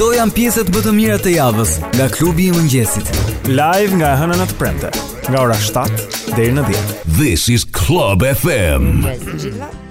Këto janë pjesët më të mira të javës nga klubi i mëngjesit. Live nga e hëna në të premte, nga ora 7 deri në 10. This is Club FM.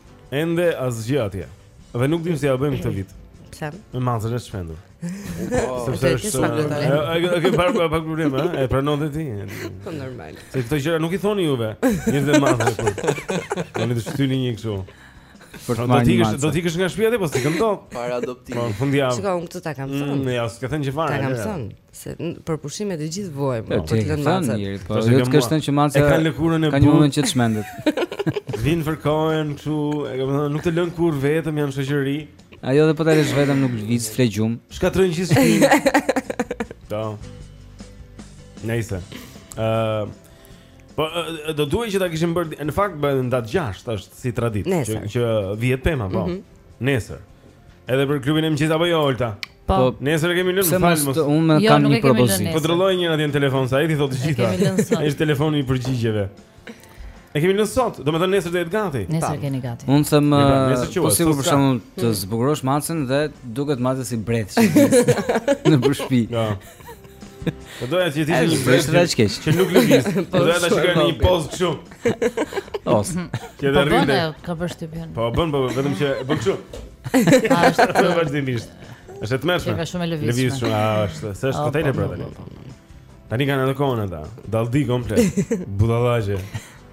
Ende asgjë atje. Dhe nuk dim si ia bëjmë këtë vit. Pse? Me macen e çmendur. Sepse është ajo që bën pak problem, ha? E pranon ti? Po normal. Se këto gjëra nuk i thoni juve, njerëz të maces. Po ne të shtyni një kështu. Për të marrë një Do t'ikësh nga shpia dhe, po s'ikëm dot Para adoptimit po, Çka, unë këtë ta kam mm, thënë Ne, jo, s'ke thënë gjë fare Ta kam thënë Se për pushime të gjithë vuajmë, ku të lëmë macet. Ku të lëmë macet. Po që macet e kanë lëkurën e butë. Ka një moment që të çmendet. Vijnë fërkohen, kështu, e kam thënë, nuk të lënë kurrë vetëm, janë shoqëri. Ajo dhe po ta lësh vetëm nuk lëviz, fle gjumë. Shkatërron gjithë shpinë. Do. Nejse. Uh, po, do duhej që ta kishim bërë, në fakt, bë, në datë gjashtë, është si traditë. Nesër. Që, që vihet pema, po. Mm -hmm. Nesër. Edhe për klubin e mëngjesit, apo jo, Olta. Po, po nesër e kemi lënë më fal mos. Unë jo, kam një propozim. Kontrolloje një atje në telefon se ai t'i thotë të gjitha. Ai është telefoni i përgjigjeve. E kemi lënë sot, domethënë nesër të jetë gati Nesër e keni gati Unë them, pra, po sikur për shembull të zbukurosh macen dhe duket macja si bredh që nëpër shpi ja. Po doja që ti të bësh të vesh keq. Që nuk lëviz. Po doja ta shikoj në një pozë kështu. Os. Ti e rrit. Po bën, kam përshtypjen. Po bën, po vetëm që e bën kështu. Është të vazhdimisht. Është të mëshme. Ka shumë lëvizje. Lëviz shumë, është. Se është kotele pra tani. Tani kanë atë kohën ata. Dalldi komplet. Budallaqe.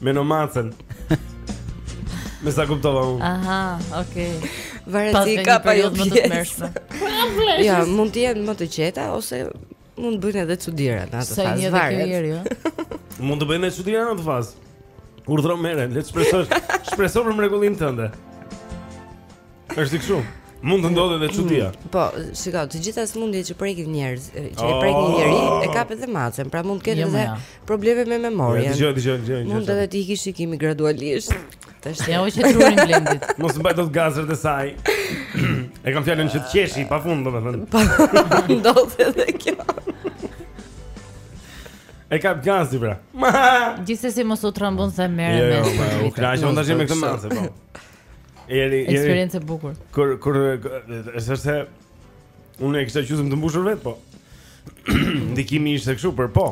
Mendo macen Me sa kuptova unë Aha, okej okay. Varet si ka po jo më të tmerrshme Ja, mund të jenë më të qeta Ose mund të bëjnë edhe çudira Në atë fazë, varet jo? Mund të bëjnë edhe çudira në atë fazë Urdhro merre, le të shpresoj Shpresoj për mrekullinë tënde Është di kështu. Mund të ndodhë edhe çudia. Mm, po, shikoj, të gjitha sëmundjet që prekin njerëz, që oh, prekin një njeri, e kap edhe macen, pra mund të ketë jo, edhe probleme me memorien. Dëgjo, dëgjo, dëgjo. Mund edhe t'i ikë shikimi gradualisht. Tash ia hoqe trurin Blendit. Mos mbajë dot gazrat e saj. E kam fjalën që të qeshë pa fund, domethënë. Po. Ndodh edhe kjo. E kap gazi pra. Gjithsesi mos u tremb se merr jo, jo, me. Jo, u krajë, unë tash me këtë mace, po. Jeri, jeri. Eksperiencë e bukur. Kur kur është se unë e kisha qyshëm të mbushur vet, po. Ndikimi ishte kështu për po.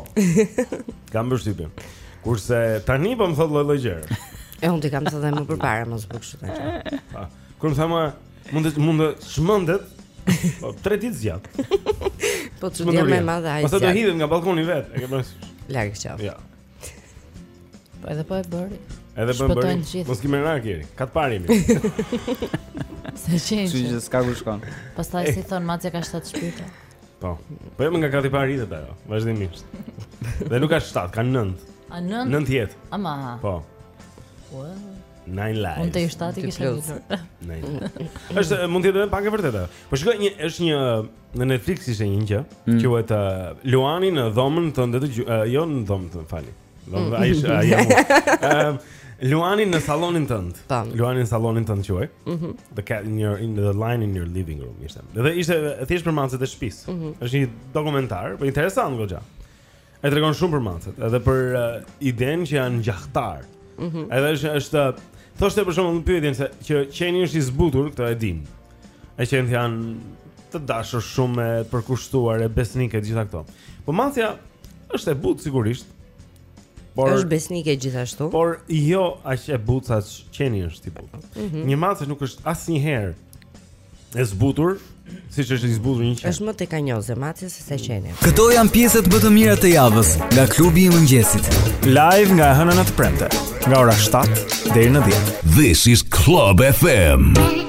Kam përshtypjen. Kurse tani po më thotë lloj lloj gjëra. E unë t'i kam thënë më përpara mos bëj kështu tani. Po. Kur më thanë mund të mund të çmendet po tre ditë zgjat. Po çdo më madh ai. Po do të hidhet nga balkoni vetë, e ke parasysh. Larg qoftë. Ja. Po edhe po e bëri. Edhe po e bëri. Mos ki merak Jeri. Kat i parë mi. Sa qenë. Si që s'ka ku shkon. Pastaj si thonë Macja ka shtatë shpirtra. Po. Po jam jo, nga kati i parë hidhet ajo, vazhdimisht. Dhe nuk ka shtatë, ka 9. A 9? 9 jetë. Aha. Po. Ua. Nine lives. Mund të ishte aty kisha ditur. Nine. Është mund të jetë pak e vërtetë. Po shikoj një është një Në Netflix ishte një gjë, mm. quhet uh, Luani në dhomën tënde të gjuhë, uh, jo në dhomën tënde, falni. Domethënë, mm. ai është, ai. Luani në sallonin tënd. Luani në sallonin tënd quhej. Mm -hmm. The cat in your in the lion in your living room ishte. Dhe ishte thjesht për macet e shtëpisë. Mm -hmm. Është një dokumentar, po interesant goxha. E tregon shumë për macet, edhe për uh, idenë që janë gjahtarë. Mm -hmm. Edhe është është thoshte për shembull në pyetjen se që qeni është i zbutur, këtë e dimë. E qentë janë të dashur shumë e përkushtuar e besnikë të gjitha këto. Po macja është e butë sigurisht. Por është besnike gjithashtu. Por jo aq e butë sa qeni është i butë. Mm -hmm. Një mace nuk është asnjëherë E zbutur, siç është i zbutur një qen. Është më tekanjoze macja sesa qeni. Këto janë pjesët më të mira të javës nga klubi i mëngjesit. Live nga e hëna në të premte, nga ora 7 deri në 10. This is Club FM. Hey.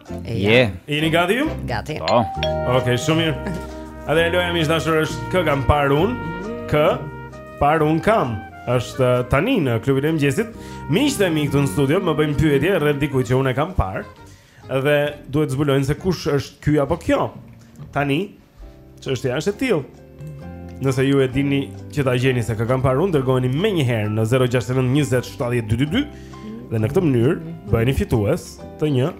Je. Jeni gati ju? Gati. Po. Okej, shumë mirë. Atëherë loja miq të dashur është kë kam parë unë? Kë parë unë kam? Është uh, tani në klubin e mëngjesit. Miqtë e mi këtu në studio më bëjnë pyetje rreth dikujt që unë e kam parë. Dhe duhet të zbulojnë se kush është ky apo kjo. Tani Çështja është e tillë. Nëse ju e dini që ta gjeni se kë kam parë unë, dërgojeni menjëherë në 069 20 70 222 dhe në këtë mënyrë bëheni fitues të një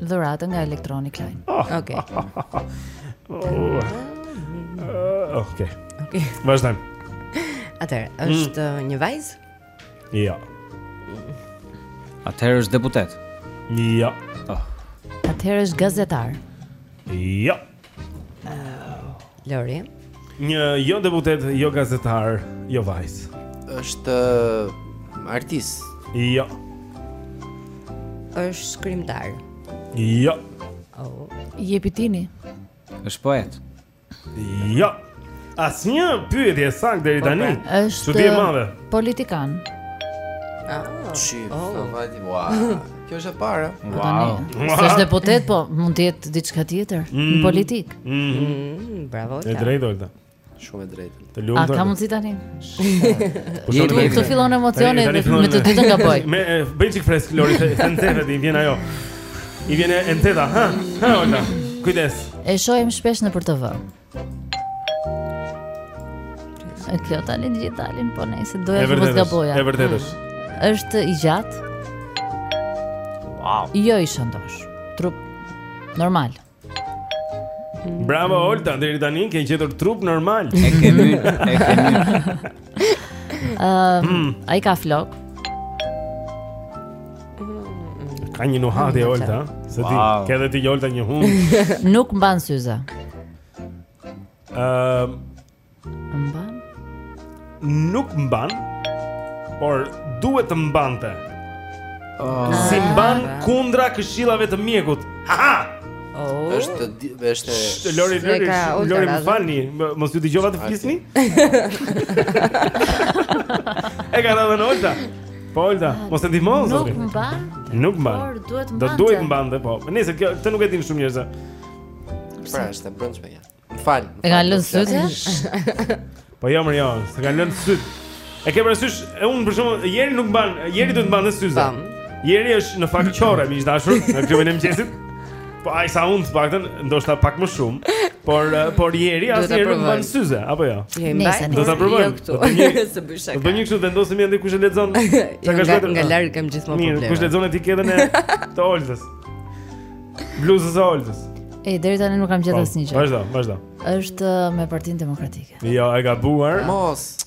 dhurate nga Electronic Line. Oh, Okej. Okay. Oh, oh, oh. Uh, Okej. Okay. Okej. Okay. Vazhdojmë. Atëherë, mm. është mm. një vajzë? Jo. Ja. Atëherë është deputet. Jo. Ja. Oh. Atëherë është gazetar. Jo. Ja. Lori. Një jo deputet, jo gazetar, jo vajzë. Është uh, artist. Jo. Është shkrimtar. Jo. Oh. Jepi Tini. Është poet. Jo. Asnjë pyetje saktë deri tani. Pra, është i madh. Politikan. Ah, çi, oh. vajti, ua. Kjo është e para. Wow. Është deputet, po mund të jetë diçka tjetër në mm. politikë. Mm. Mm, bravo. E drejtë Olta. Shumë e drejtë. Të lumtë. A ka mundsi tani? Po ju duhet të fillojë emocioni me të dytën gaboj. Më bëj çik fresk Lori, të nxehtë i vjen ajo. I vjen e nxehta, ha? Ha, Olta. Kujdes. E shohim shpesh në për TV. E kjo tani të gjitha dalin, po ne se doja të mos gaboja. E vërtetë është. Hmm. Është i gjatë. Wow. Jo i shëndosh. Trup normal. Bravo Olta, deri tani ke gjetur trup normal. E kemi, e kemi. Ëm, ai ka flok. Ka një nuhatje Olta, se ti, wow. ke dhe ti Olta një hundë. Nuk mban syze. Ëm um, mban? Nuk mban, por duhet të mbante. Oh. Si mban kundra këshillave të mjekut. Ha ha. Oh. Është është është Lori Lori Lori më falni, mos ju dëgjova të flisni. E ka dhënë Olta. Po Olta, ah, mos e ndihmo zoti. Nuk mban. Nuk mban. Por duhet mbante. Do duhej të mbante po. Se këtë nuk e din shumë njerëz. Pra, është e brendshme kjo. Më fal. E kanë lënë sytë. Po jo, jo, s'e kanë lënë sytë. E ke parasysh, e unë për shembull Jeri nuk mban, Jeri duhet mbante syze. Jeri është në fakt qorr, miq të dashur, në klubin e mëngjesit. Po ai sa unë të paktën, ndoshta pak më shumë, por eh, por Jeri, as Jeri nuk mban syze, apo jo. Ja, nëse do ta provojmë. Jo këtu. S'bëj shaka. Do bëj një kështu vendosim ende kush e lexon. Sa ka shkuar nga larg kam gjithmonë probleme. Mirë, kush lexon etiketën e të Oltës? Bluzës së Oltës. E deri tani nuk kam gjetur po, asnjë gjë. Vazhdo, vazhdo. Është eh, me Partinë Demokratike. Jo, e gabuar. Mos.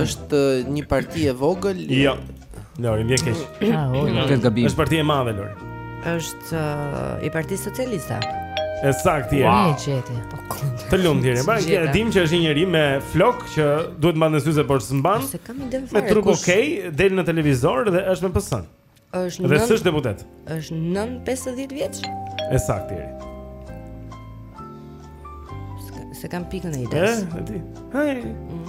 Është një parti e vogël? Jo. Lori, më vjen keq. Ah, oh, no. Këtë gabim. Është parti e madhe, Lori. Është uh, i Partisë Socialiste. E saktë je. Wow. Po kund. Të lumtë, dimë që është një njeri me flokë që duhet të mbante syze por s'mban. Me trup okay, del në televizor dhe është me PS-në. Është nën. Dhe s'është deputet. Është nën 50 vjeç? E saktë, Jeri. S'e kam pikën e idesë. Eh, e di. Hej.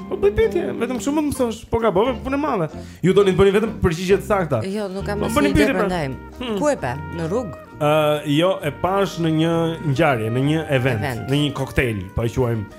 Po bëj pyetje, vetëm kështu do mësosh, po gabove, punë e madhe. Ju doni të bëni vetëm përgjigje të sakta. Jo, nuk kam asnjë ide pra. prandaj. Hmm. Ku e pa? Në rrugë? Ë, uh, jo, e pashë në një ngjarje, në një event, event. në një koktejl, po e quajmë.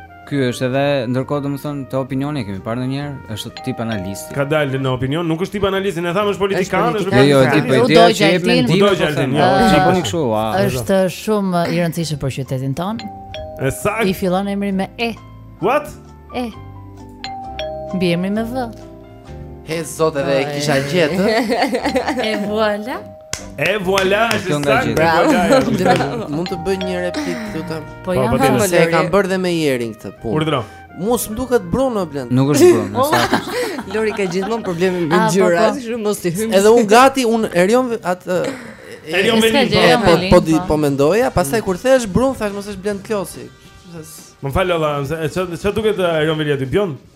Ky është edhe ndërkohë domethënë të opinioni e kemi parë ndonjëherë, është tip analisti. Ka dalë në opinion, nuk është tip analisti, ne thamë është politikan, është politikan. Jo, tip po ide që jep mendim. Do të jetë, jo, çi po bëni kështu? Është shumë i rëndësishëm për qytetin tonë. E saktë. I fillon emri me E. What? E. Mbiemri me V. He Zot edhe e kisha gjetë. E voilà. E voilà, është e saktë. Bravo. Mund të bëj një replikë të lutem. Po, po jam po, më se e kam bërë dhe me Jerin këtë punë. Urdhëro. Mos më duket Bruno Blendi. Nuk është Bruno, është saktë. Lori ka gjithmonë probleme me ah, ngjyra, po, kështu mos i hyjmë. Edhe un gati, un Erion atë Erion Velinë. Po po di po mendoja, pastaj kur thesh Bruno, thashë mos është Blend Klosi. Më fal, se çfarë duket Erion Veliaj ty bjond?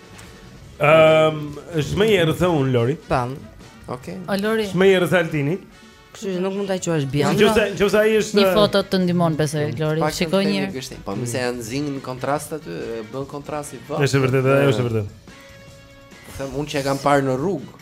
Ehm, um, është më herë se un Lori. Pam. Okej. Okay. O Lori. Është më herë se Altini. Kështu që nuk mund ta quash bjond. Nëse nëse ai është një foto të ndihmon besoj Lori. Shikoje një herë. Po më se janë zing në kontrast aty, bën kontrasti po. Është vërtet, është vërtet. Po them unë që e kam parë në rrugë.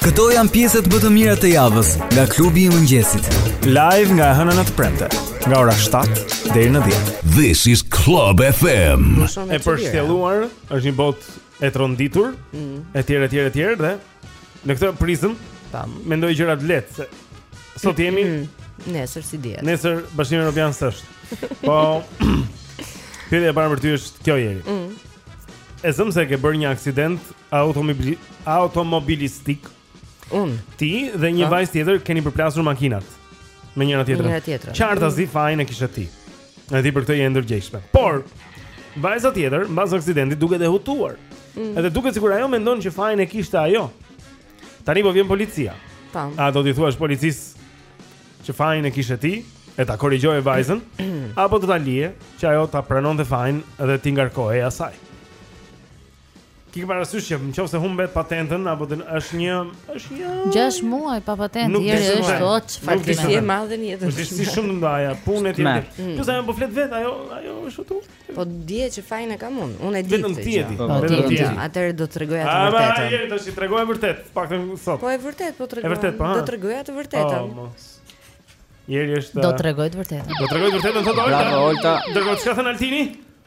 Këto janë pjesët më të mira të javës nga klubi i mëngjesit. Live nga e hëna në të premte, nga ora 7 deri në 10. This is Club FM. E pështjelluar, është një botë e tronditur, mm. etj etj etj dhe Në këtë prizëm, tam, mendoj gjëra të lehta se sot jemi nesër s'i dihet. Nesër Bashkimi Evropian s'është. Po Pyetja e parë për ty është kjo Jeri. Mm. E zëmë se ke bërë një aksident automobilistik. Un. Ti dhe një po. vajzë tjetër keni përplasur makinat me njëra tjetrën. Njëra tjetrën. Qartazi mm. fajin e kishe ti. E ti për këtë je e ndërgjegjshme. Por vajza tjetër, mbas aksidentit duket e hutuar. Mm. Edhe duket sikur ajo mendon që fajin e kishte ajo. Tani po vjen policia. Tam. A do t'i thoje policisë që fajin e kishe ti, e ta korrigjoje vajzën, apo do ta lije që ajo ta pranonte fajin dhe t'i ngarkohej asaj? Ti ke parasysh që nëse humbet patentën apo të është një është një 6 muaj pa patentë, Jeri është goditje e madhe në jetën. Është si shumë ndaja, punë ti. Po le të flasë vetë ajo, ajo është këtu. Po e di që fajin e kam unë, unë e di. Vetëm ti e di. Po ti e di. Atëherë do të tregoja të vërtetën. Ah, po Jeri do të tregoj vërtet, paktën sot. Po e vërtet po tregoj. Po, do të tregoja të vërtetën. Po, Jeri është Do të tregoj të vërtetën. Do të tregoj të vërtetën sot. Bravo Olta. Do të thotë Altini?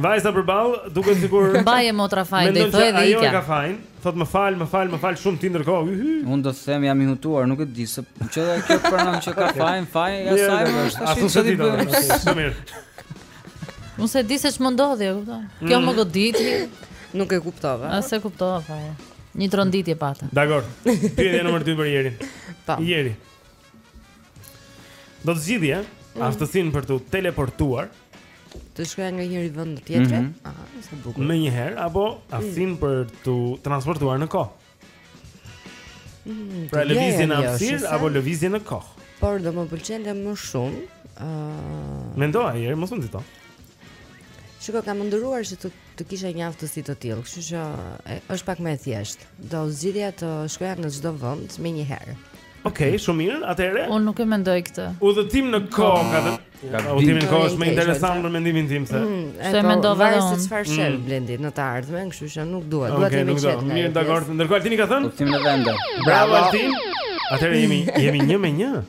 Vajza përballë, duket sikur Mbaje motra fajin, do t'i thoja edhe ikja. Ajo ka fajin, thotë më fal, më fal, më fal shumë ti ndërkohë. Unë do të them jam i hutuar, nuk e di se që dhe kjo pranon që ka fajin, fajin ja sa më është. A thua se ti do? Shumë mirë. Unë s'e di se ç'më ndodhi, e kupton. Kjo më mm. goditi. Nuk e kuptova. As e kuptova fajin. Një tronditje pata. Dakor. Pyetja nr. 2 për Jerin. Po. Jeri. Do të zgjidhje, eh? Mm. Aftësinë për t'u teleportuar. Të shkoje nga njëri vend në tjetrin? Mm -hmm. Ah, është bukur. Menjëherë apo aftësinë mm. për t'u transportuar në kohë? Mm, pra lëvizje në hapësirë apo lëvizje në kohë? Por do më pëlqente më shumë. Ëh. Uh... Mendoj, mos u nxito. Shiko, kam ëndërruar që të të kisha një aftësi të tillë, kështu që është pak më e thjeshtë. Do zgjidhja të shkoja në çdo vend menjëherë. Okej, okay, shumë mirë. Atëherë, unë nuk e mendoj këtë. Udhëtim në kohë, ka të. Udhëtimi në kohë është më interesant për mendimin tim se. Mm, se mendova se mm. çfarë sjell mm. Blendi në të ardhmen, kështu që nuk dua, dua të jem i qetë. Mirë, dakord. Ndërkohë Altini ka thënë? Udhëtim në vend. Bravo Altin. Atëherë jemi jemi 1 me 1.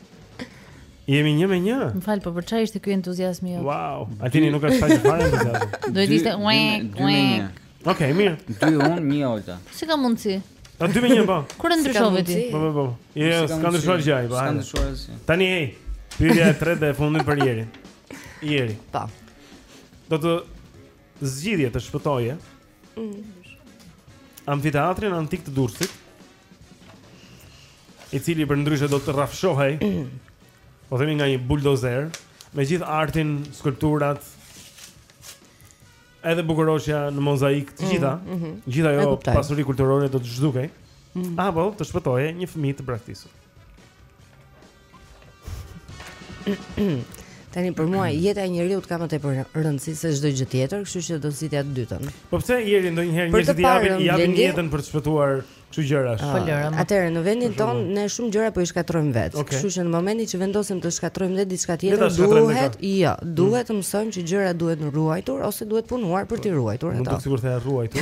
Jemi një me një. Më fal, po për çfarë ishte ky entuziazmi jot? Wow. Altini nuk ka shfaqur fare entuziazëm. Do të ishte uë. Dy me një. Okej, mirë. Dy unë, një Olta. Si ka mundsi? Ta dy me një po. Kur e ndryshove ti? Po po po. Je, jo, s'ka ndryshuar gjë ai, po. S'ka ndryshuar asgjë. Tani ej. Pyetja e tretë dhe e fundit për Jerin. Jeri. Po. Do të zgjidhje të shpëtoje. Mm. Amfiteatrin antik të Durrësit. I cili përndryshe do të rrafshohej. Mm. Po themi nga një buldozer, me gjithë artin, skulpturat, edhe bukuroshja në mozaik, të gjitha, mm -hmm. gjithë ajo pasuri kulturore do të zhdukej. Mm. Apo të shpëtoje një fëmijë të braktisur. Tani për mua jeta e njeriut ka më tepër rëndësi se çdo gjë tjetër, kështu që do zgjidhja të dytën. Po pse Jeri ndonjëherë njerëzit i japin i japin jetën për të shpëtuar çu gjëra ah, shumë. Uh, Atëherë në vendin tonë ne shumë gjëra po i shkatërrojmë vetë. Okay. Kështu që në momentin që vendosim të shkatërrojmë dhe diçka tjetër, duhet, jo, mm. duhet të mësojmë që gjërat duhet ruajtur ose duhet punuar për t'i ruajtur ato. Nuk do të sigurt të ruajtur.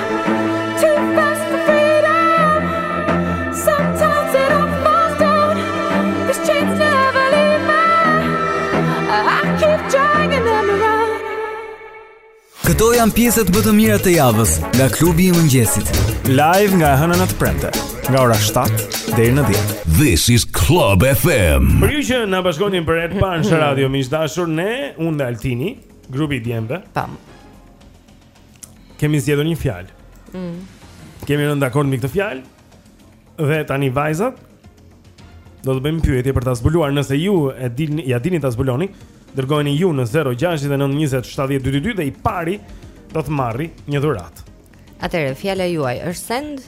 Këto janë pjesët më të mira të javës nga klubi i mëngjesit. Live nga e hëna në të premte, nga ora 7 deri në 10. This is Club FM. Për ju që na bashkoheni për herë të parë në radio, miq të dashur, ne unë dhe Altini, grupi i djemve. Pam. kemi zgjedhur një fjalë. Mm. Kemi rënë dakord mbi këtë fjalë. Dhe tani vajzat do të bëjnë pyetje për ta zbuluar nëse ju e dini, ia dilni ta zbuloni, dërgojeni ju në 0692070222 dhe i pari do të marri një dhuratë. Atëherë fjala juaj është send?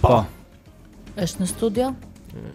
Po. Është në studio? Mm.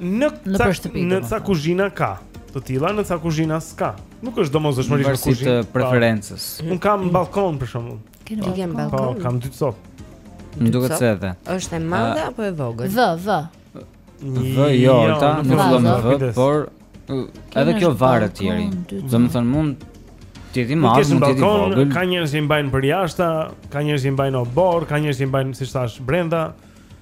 Në ca në ca kuzhina ka të tilla, në ca kuzhina s'ka. Nuk është domosdoshmërisht në kuzhinë. Po preferencës. Un kam mm. ballkon për shembull. Keni, po, ballkon? Po, kam dy copë. Më duket se edhe. Është e madhe apo e vogël? V, V. V, jo, ta jo, nuk fillon me V, por edhe kjo varet te njeriu. Domethënë mund të jetë i madh, mund të jetë i vogël. Ka njerëz që i mbajnë përjashta, ka njerëz që i mbajnë në oborr, ka njerëz që i mbajnë siç thashë brenda.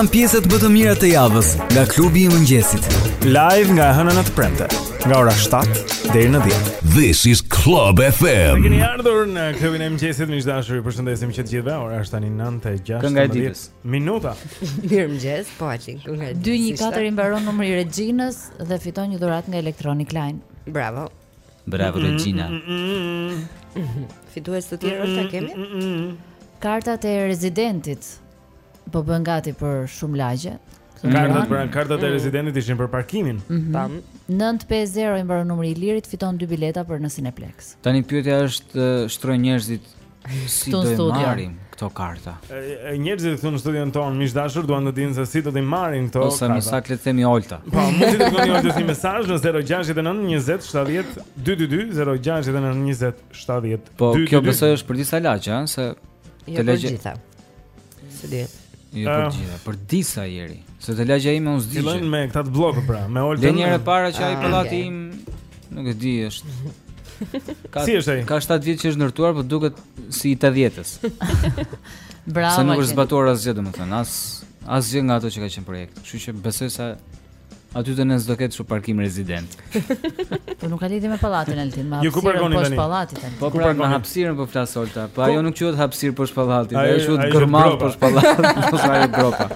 janë pjesët më të mira të javës nga klubi i mëngjesit. Live nga e hëna në të premte, nga ora 7 deri në 10. This is Club FM. Ne kemi ardhur në klubin e mëngjesit, miq të dashur, ju përshëndesim që të gjithëve. Ora është tani 9:16 minuta. Mirëmëngjes, po ajo kënga. 214 i mbaron numri i Rexhinës dhe fiton një dhuratë nga Electronic Line. Bravo. Bravo Rexhina. Fitues të tjerë a kemi? Kartat e rezidentit po bëhen gati për shumë lagje. Kartat pra, kartat e mm. rezidentit ishin për parkimin. Mhm. Tamam. 950 i mbaron numri i Lirit, fiton dy bileta për në Cineplex. Tani pyetja që shtrojnë njerëzit si do të marrin këto karta. Njerëzit këtu në studion tonë, miq të dashur, duan të dinë se si do të marrin këto karta. Ose më saktë le të themi Olta. Po, mund të dërgoni Olta një mesazh në 069 20 70 222 069 20 70. Po, kjo besoj është për disa lagje, ëh, se jo, te lagjja. S'e di. Jo për ah. të gjitha, për disa ieri. Se te lagjja ime unë s'di. Fillojnë me këta te Blloku pra, me Oltën. Dhe një herë para që ai ah, pallati im nuk e di është. Ka, si është ai? Ka 7 vjet që është ndërtuar, por duket si i 80-s. Bravo. Se nuk është zbatuar asgjë domethënë, as asgjë nga ato që ka qenë projekt. Kështu që besoj se Aty te ne s'do ketë shumë parkim rezident Po nuk ka lidhje me pallatin, Eleni Një ku parkoni te një pallati, Po pra me hapësirën po flas Olta Po ajo nuk quhet hapësirë poshtë pallatit Ajo quhet gërmadhë poshtë pallatit Po është ajo gropa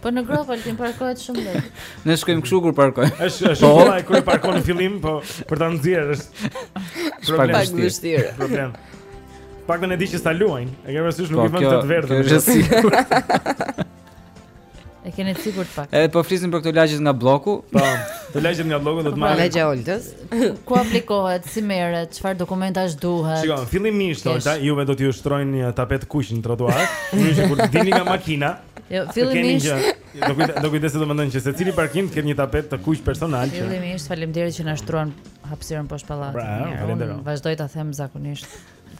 Po në gropa lëtin parkohet shumë dhe Ne shkojmë kështu kur parkojmë Është është po e kur parkojmë në fillim Po për ta nxjerrë është Problem Pak vështirë Problem Paktën e di që s'ta luajnë E ke parasysh nuk po, i fëndë të të verdhë Kjo është E keni të sigurt pak. Edhe po flisnim për këto lagjet nga blloku. Po, te lagjet nga blloku do të marrin. Lagjja e Oltës. Ku aplikohet, si merret, çfarë dokumentash duhen? Shiko, fillimisht Olta, juve do t'ju shtrojnë një tapet të kuq në trotuar, nëse kur dilni nga makina. Jo, fillimisht. Do kujt do kujt se do mendojnë që secili parkim të ketë një tapet të kuq personal. Fillimisht, faleminderit që na shtruan hapësirën poshtë pallatit. Bravo, faleminderit. Vazdoj ta them zakonisht.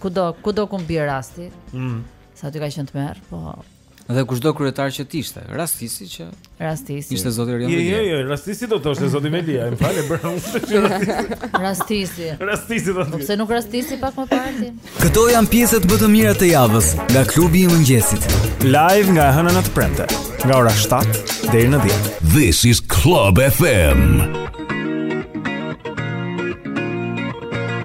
Kudo, kudo ku bie rasti. Mhm. Sa ti ka qenë të merr, po Dhe kushdo kryetar që të ishte, rastisi që Rastisi. Ishte zoti Erion Velia. Jo, jo, jo, rastisi do të thoshte zoti Velia, më fal, bëra unë se që rastisi. Rastisi. Rastisi do të. Po pse nuk rastisi pak më parë ti? Këto janë pjesët më të mira të javës nga klubi i mëngjesit. Live nga e hëna në të premte, nga ora 7 deri në 10. This is Club FM.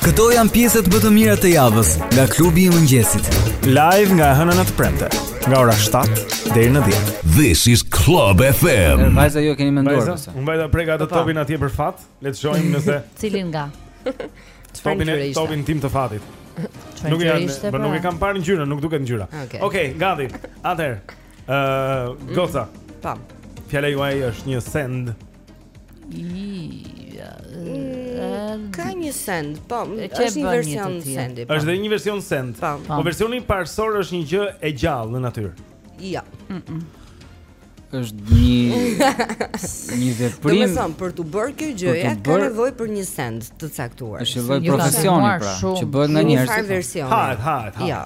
Këto janë pjesët më të mira të javës nga klubi i mëngjesit. Live nga e hëna në të premte, nga ora 7 deri në 10. This is Club FM. Ne vajza ju keni menduar. Unë vajta preka atë topin atje për fat. Le të shohim nëse cilin nga. Topin, topin tim të fatit. Nuk e kanë, por pra nuk e kam parë ngjyrën, nuk duket ngjyra. Okej, okay. okay, gati. Atëherë, ë uh, goca. Mm, pam. Fjala juaj është një send. Ja. Mm, ka një send, po, është një version sendi. Po. Është dhe një version send. Po, po versioni parësor është një gjë e gjallë në natyrë. Jo. Ja. Mm -mm. është një një veprim. Do të thotë për t'u bërë kjo gjëja ka nevojë për një send të caktuar. Është lloj profesioni pra, që bëhet nga njerëzit. Një version. Ha, ha, ha. Jo.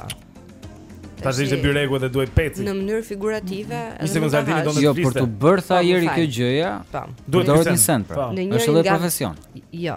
Të zihet byreku dhe duhet pëci Në mënyrë figurative Në se mëzat dini do në të Jo, për t'u bërë tha Jeri kjo gjëja po. Duhet të një send pra Është lloj profesioni Jo,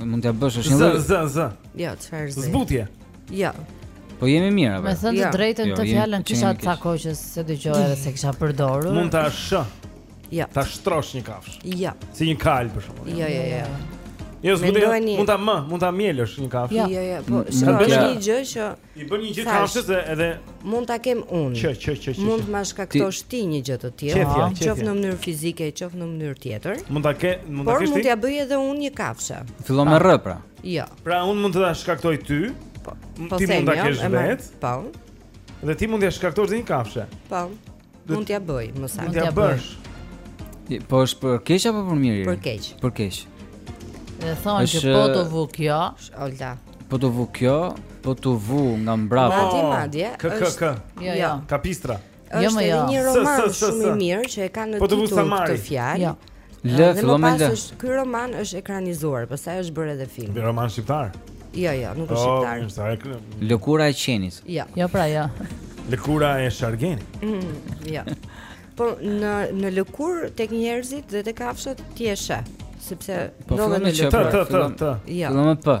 Mund t'ja bësh është një zë zë zë. Jo, çfarë zë? Zbutje. Jo. Po jemi mirë apo? Me thënë të jo. drejtën jo, këtë fjalën kisha ca kohë që s'e dëgjoja edhe s'e kisha përdorur. Mund ta shë. Jo. Ta shtrosh një kafshë. Jo. Si një kalë për shembull. Jo, jo, jo. Jo, zbutje. Mund ta më, mund ta mjelësh një kafshë. Jo, jo, jo. Po, s'ka një gjë që I bën një gjë kafshës dhe edhe mund ta kem unë. Që që që që. Mund të ma shkaktosh ti një gjë të tillë, qoftë në mënyrë fizike, qoftë në mënyrë tjetër. Mund ta ke, mund ta kesh ti. Por mund t'ja bëj edhe unë një kafshe. Fillon me r pra. Jo. Pra unë mund të ta shkaktoj ty. Po. po ti mund ta jo, kesh vetë. Po. Dhe ti mund t'ja shkaktosh dhe një kafshe. Po. Mund t'ja bëj, më sak. Mund t'ja bësh. Po është për keq apo për mirë? Për keq. Për keq. Dhe thonë që po të vu kjo Olda Po të vu kjo Po të vu nga mbrapa Madje, oh, madje Kë, kë, kë Jo, jo, jo. Kapistra Jo, më jo Është edhe një roman shumë i mirë që e ka në po titull këtë fjallë jo. Lë, fillon me lë. Ky roman është ekranizuar, pastaj është bërë edhe film. Një roman shqiptar? Jo, jo, nuk është oh, shqiptar. Lëkura e qenit. Jo. Jo, pra jo. Lëkura e shargenit. Mm, jo. Po në në lëkurë tek njerëzit dhe tek kafshët ti e sheh, sepse po, ndodhen në lëkurë. Të të të. Jo. Fillon me p.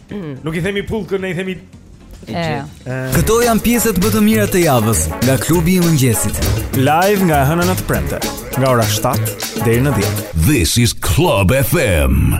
Nuk i themi pull kërë, ne i themi... Këto janë pjesët më të mira të javës nga klubi i mëngjesit. Live nga e hëna në të premte, nga ora 7 deri në 10. This is Club FM.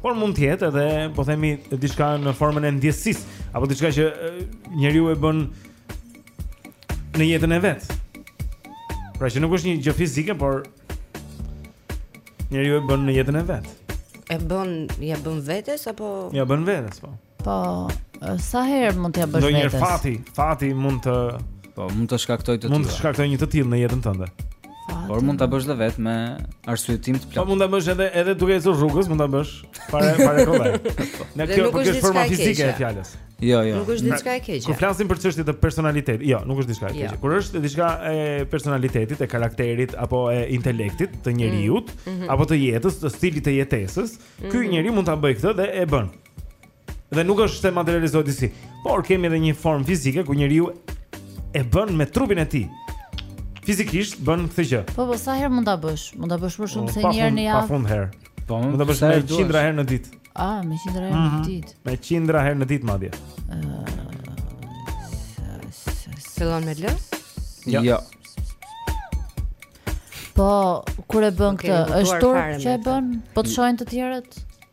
Por mund të jetë edhe, po themi, diçka në formën e ndjesisë, apo diçka që njeriu e bën në jetën e vet. Pra që nuk është një gjë fizike, por njeriu e bën në jetën e vet. E bën, ia bën vetes apo Ia bën vetes, po. Po, sa herë mund t'ia bësh vetes? Ndonjëherë fati, fati mund të po mund të shkaktojë të tillë. Mund të shkaktojë një të tillë në jetën tënde. Fati. Por mund ta bësh dhe vetë me arsyetim të plotë. Po mund ta bësh edhe edhe duke ecur rrugës, mund ta bësh para para kollaj. Në këtë po është forma fizike e fjalës. Jo, jo. Nuk është diçka e keqe. Kur flasim për çështje të personalitetit, jo, nuk është diçka e jo. keqe. Kur është diçka e personalitetit, e karakterit apo e intelektit të njeriut, mm, mhm. apo të jetës, të stilit të jetesës, ky mhm. njeri mund ta bëjë këtë dhe e bën. Dhe nuk është se materializohet disi, por kemi edhe një formë fizike ku njeriu e bën me trupin e tij. Fizikisht bën këtë gjë. Po po sa herë mund ta bësh? Mund ta bësh më shumë po, se një herë në javë. Pafund herë. Po, mund ta bësh me qindra herë në ditë. Ah, me qindra herë në mhm. ditë. Me qindra herë në ditë madje. Fillon me L? Jo. Jo. Po, kur e bën këtë, është turp që e bën? Po të shohin të tjerët?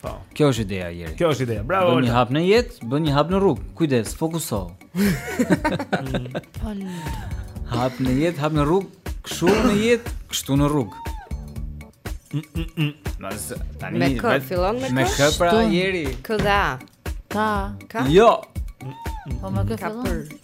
Po. Kjo është ideja Jeri. Kjo është ideja. Bravo. Bën një hap në jetë, bën një hap në rrugë. Kujdes, fokuso. Po. hap në jetë, hap në rrugë, kshu në jetë, kështu në rrugë. Mos tani me K fillon me K? Me K pra Jeri? K dha? Ka. Ka. Jo. Po me K fillon?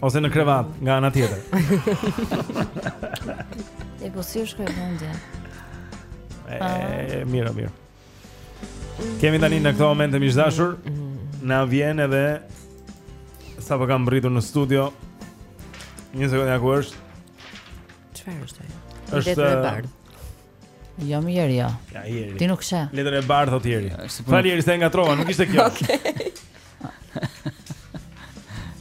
Ose në krevat, nga ana tjetër. E po si është këndja? E ah. mirë, mirë. Kemi tani në këtë moment miq të dashur, na vjen edhe sapo ka mbërritur në studio. Një sekondë ja ku është? Çfarë është ajo? Është e bardhë. Jo më Jeri jo. Ja Jeri. Ti nuk sheh. Letër e bardhë thotë Jeri. Fal Jeri se ngatrova, nuk ishte kjo.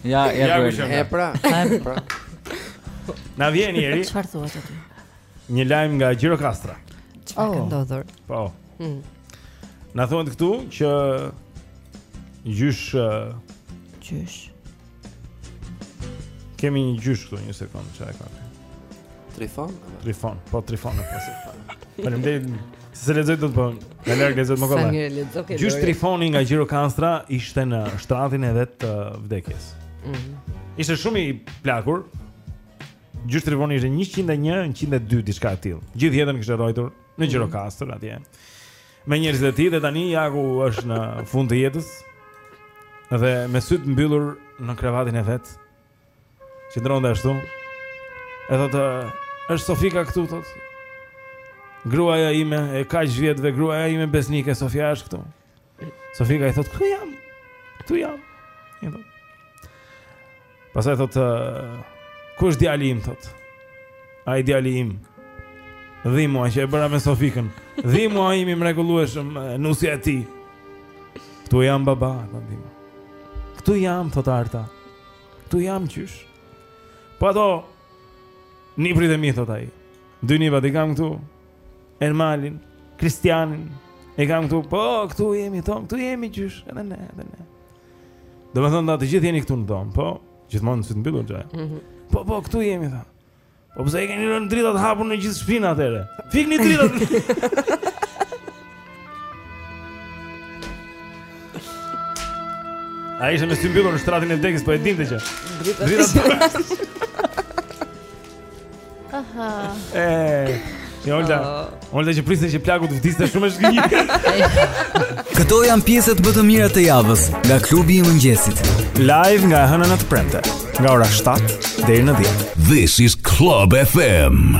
Ja, e pra. E pra. E pra. Na vjen Jeri. Çfarë thua ti? Një lajm nga Gjirokastra. Çfarë oh. ka ndodhur? Po. Mm. Na thonë këtu që gjysh gjysh Kemi një gjysh këtu, një sekundë, çfarë ka. Trifon? Trifon, po Trifon e pasi. Faleminderit. Se s'e lexoj dot po. Ta lexoj më kollaj. Gjysh Trifoni nga Gjirokastra ishte në shtratin e vet të vdekjes. Mhm. Ishte shumë i plakur. Gjysh Trifoni ishte 101, 102 diçka e tillë. Gjithë jetën kishte rrojtur në Gjirokastër, mhm, atje. Me njerëzit e tij dhe tani plaku është në fund të jetës dhe me sytë mbyllur në krevatin e vet. Qëndronte ashtu. E thotë, "Është Sofika këtu thot. Gruaja ime e kaq vjetve, gruaja ime besnike Sofia është këtu." Sofika i thotë, "Këtu jam. Këtu jam." I thotë, Pastaj thot ku është djali im thot. Ai djali im. Dhimua që e bëra me Sofikën. Dhimua im i mrekullueshëm, nusja e tij. Këtu jam baba, thot Dhimua. Këtu jam thot Arta. Këtu jam gjysh. Po ato niprit e mi thot ai. Dy nipat i kam këtu. Ermalin, Kristianin, i kam këtu. Po këtu jemi thon, këtu jemi gjysh, edhe ne, edhe ne. Domethënë, tha, të gjithë jeni këtu në dhomë, po, gjithmonë me sytë mbyllur, xhaja. Mm -hmm. Po, po, këtu jemi, tha. Po, pse i keni lënë dritat hapur në gjithë shpinë atëherë? Fikni dritat! Ai ishte me sytë mbyllur në shtratin e vdekjes, po e dinte që. Dritat. Aha. Eh. Ti Olga, oh. Olga që priste që plaku të vdiste shumë e zgjinjë. Këto janë pjesët më të mira të javës nga klubi i mëngjesit. Live nga e hëna në të premte, nga ora 7 deri në 10. This is Club FM.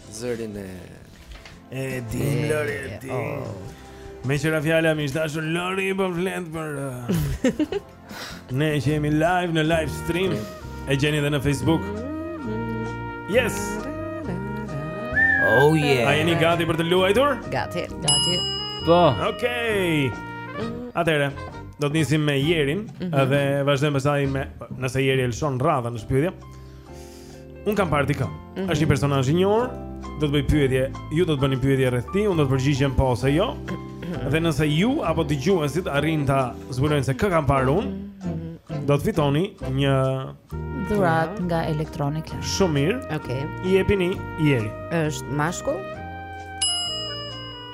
Zërin e, e di Lori, e di. Oh. Meqë ra fjala mi shtashur lëri i bën flend për uh, Ne që jemi live në live stream E gjeni dhe në Facebook Yes Oh yeah A jeni gati për të luajtur? Gati Gati Po Okej okay. Atëhere Do të nisim me Jerin mm -hmm. Dhe vazhdojmë pastaj me Nëse Jeri e lëshon radhën në shpjudja Unë kam parë dikë. Mm -hmm. Është një personazh i njohur, do të bëj pyetje, ju do të bëni pyetje rreth tij, unë do të përgjigjem po ose jo. Mhm. Dhe nëse ju apo dëgjuesit arrini ta zbuloni se kë kam parë unë, mhm. do të fitoni një dhuratë nga Electronic Land. Shumë mirë. Okej. Okay. Jepi, Jeri. Është mashkull?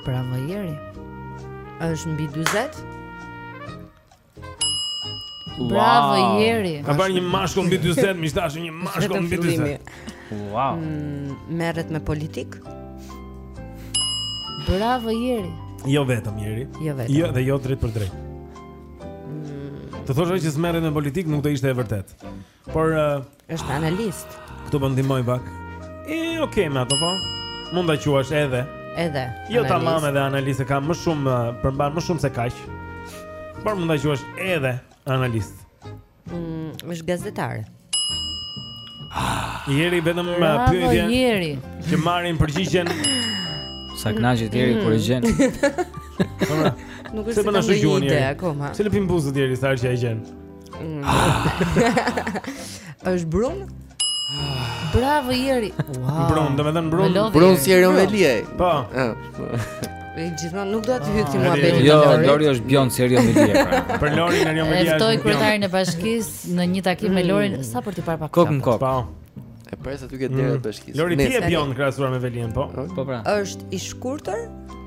Bravo Jeri. Është mbi 40? Bravo wow. Jeri. Ka bërë një mashkull mbi 40, më thashë një mashkull mbi 40. Wow. Mm, merret me politik? Bravo Jeri. Jo vetëm Jeri. Jo vetëm. Jo dhe jo drejtpërdrejt. Mm. Të thosha që s'merret me politik nuk do ishte e vërtetë. Por uh, është analist. Këtu më ndihmo pak. E okay me ato po. Mund ta quash edhe. Edhe. Jo tamam edhe analist e ka më shumë uh, përmban më shumë se kaq. Por mund ta quash edhe analist. Mm, është gazetar. Jeri vetëm me uh, pyetje. Jeri. Që marrin përgjigjen. Sa kënaqet Jeri mm. kur e gjen. Nuk është se kam një ide akoma. Ç'i lëpin buzët Jeri sa që e gjen? Mm. Është brun? Bravo Jeri. Wow. Brun, domethënë brun. Brun si Erion Veliaj. Po. E gjithmonë nuk do të hyj ti ah, mua bëni. Jo, Lori është bjond si Erion Veliaj. Pra. Për Lorin Erion Veliaj. Ftoi kryetarin e bashkisë në një takim me mm. Lorin sa për të parë pak. Kokë më kokë. Po. E pres aty ke dera e bashkisë. Lori ti je bjond krahasuar me Velinë, po? Po pra. Është i shkurtër?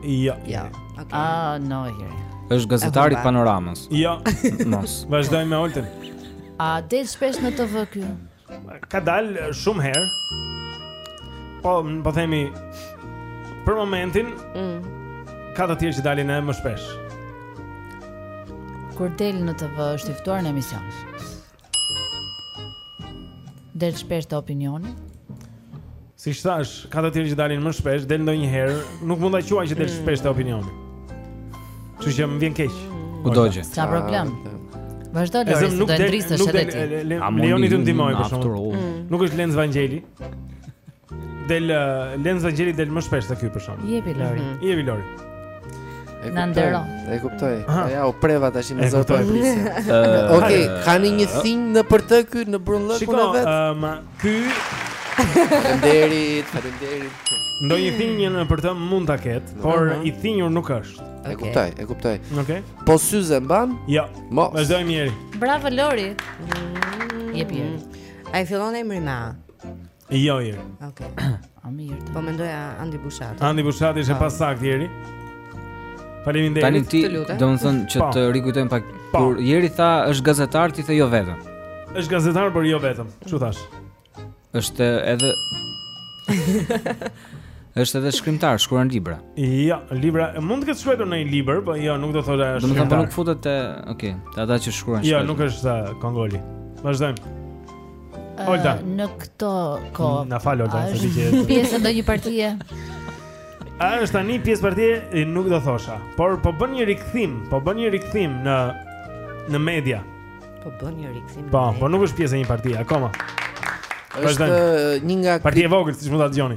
Jo. Jo. Okej. Ah, ndonjëherë. Është gazetar i Panoramës. Jo. Mos. Vazdojmë me Oltën. A del shpesh në TV ky? Ka dalë shumë herë. Po, po themi për momentin. Mm. Ka të tjerë që dalin edhe më shpesh. Kur del në TV është i ftuar në emision. Del shpesh te Opinioni Siç thashë, ka të tjerë që dalin më shpesh Del ndonjëherë, një herë Nuk mund ta quaj që del mm. shpesh te Opinioni Kështu që më vjen keq U dogje S'ka problem Vazhdo Lori, se do e ndrisësh edhe ti Leoni të ndihmoi për shumë mm. Nuk është Lenc Vangjeli Del uh, Lenc Vangjeli del më shpesh se ky për shkak. Jepi Lori. Mm -hmm. Jepi Lori. E kuptoj. E kuptoj. Ja u preva tash me zor po e prisja. Eh, Okej, ka ndonjë thinjë nëpër të ky në brunllëkun e vet. Shikoj, um, ky Faleminderit, faleminderit. Ndonjë thinjë nëpër të mund ta ketë, por i thinjur nuk është. E kuptoj, e kuptoj. Okej. Po syze mban? Jo. Mos. Vazhdojmë mirë. Bravo Lori. Jepi. A i fillon emri me A. Jo, jo. Okej. Okay. A mirë. Po mendoja Andi Bushati. Andi Bushati ishte po. pasaktë Jeri. Faleminderit. Tani ti, domethënë që po. të rikujtojmë pak po. kur Jeri tha është gazetar ti the jo vetëm. Është gazetar por jo vetëm. Ç'u thashë? Është edhe Është edhe shkrimtar, shkruan libra. Jo, libra, mund të ketë shkruar ndonjë libër, po jo, nuk do thotë ashtu. Domethënë po nuk futet te, okay, te ata që shkruan. Jo, nuk është Kongoli. Vazhdojmë. Holta. Në këto kohë. Na fal Holta, s'e di që. Pjesë ndonjë partie. A është tani pjesë partie? Nuk do thosha, por po bën një rikthim, po bën një rikthim në në media. Po bën një rikthim. Po, po nuk është pjesë e një partie akoma. Është një nga parti e vogël, siç mund ta dëgjoni.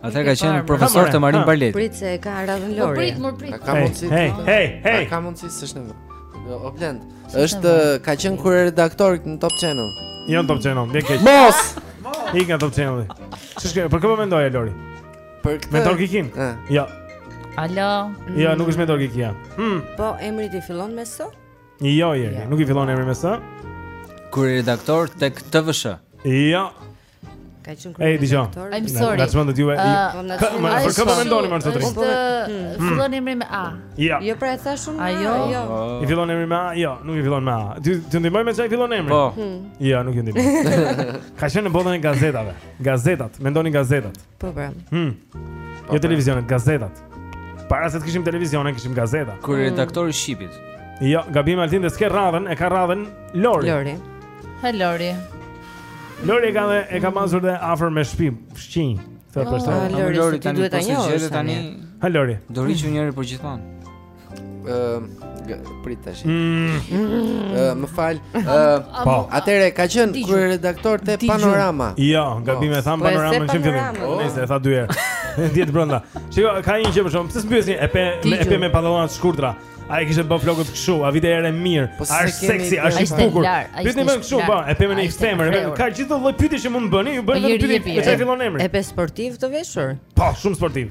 Ata ka qenë profesor te Marin Barleti. Prit se e ka radhën Lori. Po prit, mor prit. Ka mundsi. Hey, hey, hey. Ka mundsi s'është në. Jo, o Blend. Është ka qenë kryeredaktor në Top Channel. Jo në Top Channel, më keq. Mos. Ik nga Top Channel. Ç'është? Për kë po mendoj Lori? Për këtë. Me Torki Kim. Jo. Alo. Jo, nuk është Mentor Kikia. Hm. Po emri i fillon me S? Jo, jo, nuk i fillon emri me S. Kryeredaktor tek TVSH. Jo. Ka qenë krye në sektor I'm sorry Në qëmën dhe t'ju e Për kë mendoni më në të tri Është hmm. fillon emri me A Jo Jo pra e tha shumë me A jo? jo I fillon emri me A Jo, nuk i fillon me A T'ju ndihmoj me ça i fillon emri Po hmm. Jo, nuk ju ndihmoj Ka qenë në botën e gazetave Gazetat, mendoni gazetat Po pra. Hm. Jo televizionet, gazetat. Para se të kishim televizione, kishim gazeta. Krye mm. redaktori i Shqipit. Jo, gabim Altin dhe s'ke radhën, e ka radhën Lori. Lori. Ha Lori. Lori e ka dhe, e ka mazur dhe afër me shpi, shqinj. Këtë oh, person. Lori, Lori tani, po s'e gjete tani. Ha Lori. Do rrijë njeri për gjithmonë. Ëm, prit tash. Mm. Ë, më fal. Ë, Po. atëherë ka qenë Digju. kryeredaktor te Digju. Panorama. Jo, gabim e thamë Po, e se Panoramën që në fillim. Panoramën. Po, Nëse e tha dy herë. Ndjet brenda. Shiko, ka një gjë për shkak, pse s'pyesni e pe me e Digju. pe me pantallona të shkurtra. A e kishte bë flokët kështu, a vinte erë e mirë, Po, a s'e është kemi seksi, a është i Ishte bukur. lar, a Pyetni ishte më kështu, lar. po, e pe me A një ishte femër, e pe- kreur. ka gjithë lloj pyetje që mund të bëni, ju bëni Jeri, vetëm pyetje, jepi, e çfarë jeri. fillon emri? E pe sportiv të veshur? Po, shumë sportiv.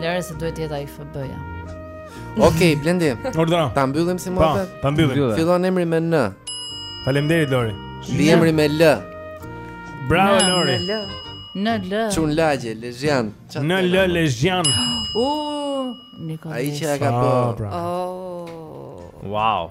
Lëre se duhet të jetë ai FB-ja. Okej, Blendi. Urdhëro. Ta mbyllim si mund të? Ta mbyllim. Fillon emri me N. Faleminderit Lori. Li emri me L. Bravo Lori. Në L. Çun lagje, Lezhian. Në L Lezhian. U Nikolla. Ai që ka bërë. Oh. Wow.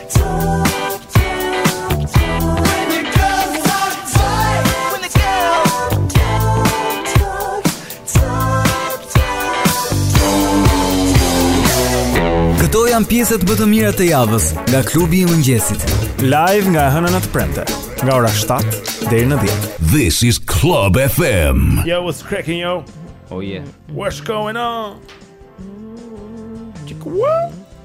Këto janë pjesët më të mira të javës nga klubi i mëngjesit. Live nga e hëna në të premte, nga ora 7 deri në 10. This is Club FM. Yo, what's cracking yo? Oh yeah. What's going on? Chick what?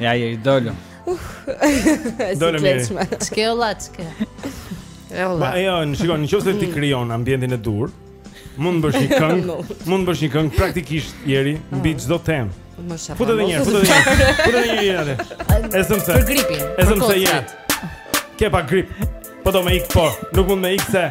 Ja, ja, i doli. Uh, doli mirë. Qke o lachke? E o lachke. Jo, shiko, në qoftë se ti krijon ambientin e duhur, mund të bësh një këngë, mund të bësh një këngë praktikisht Jeri mbi ah. çdo temë. Futë edhe një, futë edhe një. Futë edhe një atë. Esëm se. Për gripin. Esëm se ja. Ke pa grip. Po, do me ik po, nuk mund me ik se.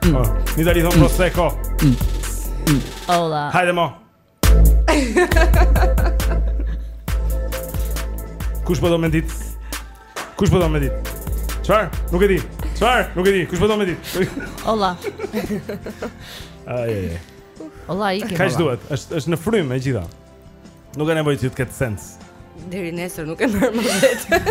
Mm. Oh, Në Itali thonë mm. Prosecco mm. mm. Ola Hajde mo Kush përdo po me dit Kush përdo po me dit Çfarë? Nuk e di Çfarë? Nuk e di Kush përdo po me dit Ola Ajajaj Ola, ikim Kaq duhet, është, është në frymë e gjitha Nuk ka nevojë që të ketë sens. Deri nesër nuk e marrim veten.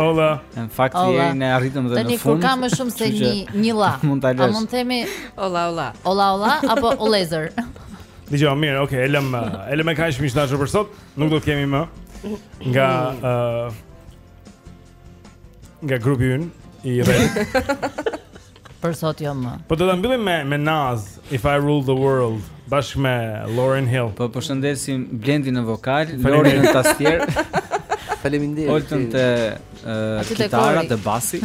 Ola, në fakt ja ne arritëm dhe në fund. Tani kur ka më shumë se një një lla. A mund të themi ola ola. Ola ola apo olezer. Dije, mirë, okay, e lëm e lëm e kaq mish dashur për sot. Nuk do të kemi më nga ë mm. uh, nga grupi ynë i rreth. Për sot jo më. Po do ta mbyllim me me Nas, If I Rule the World, bashkë me Lauryn Hill. Po përshëndesim Blendi në vokal, Lauren në tastierë. Faleminderit. Oltin te uh, kitara, te basi.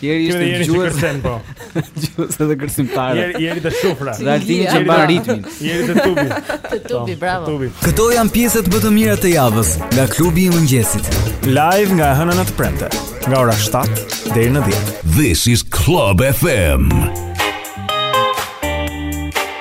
Jeri ishte jeri gjuhës. Kërcen, po. gjuhës edhe kërcimtare. Jeri, Jeri te shufra. Dhe Altini që mban ritmin. Jeri te tubi. Te tubi, bravo. Te tubi. Këto janë pjesët më të mira të javës nga klubi i mëngjesit. Live nga e hëna në të premte, nga ora 7 deri në 10. This is Club FM.